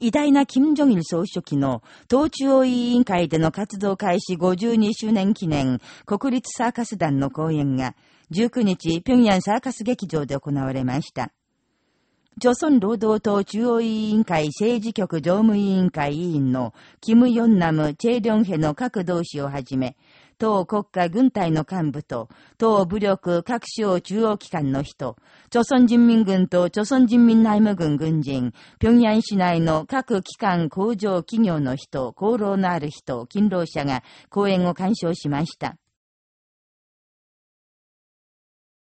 偉大な金正日総書記の党中央委員会での活動開始52周年記念国立サーカス団の公演が19日平壌サーカス劇場で行われました。朝鮮労働党中央委員会政治局常務委員会委員のキム・ヨンナム、チェ・リョンヘの各同志をはじめ、党国家軍隊の幹部と、党武力各省中央機関の人、朝鮮人民軍と朝鮮人民内務軍軍人、平壌市内の各機関工場企業の人、功労のある人、勤労者が講演を鑑賞しました。